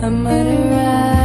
I might arrive.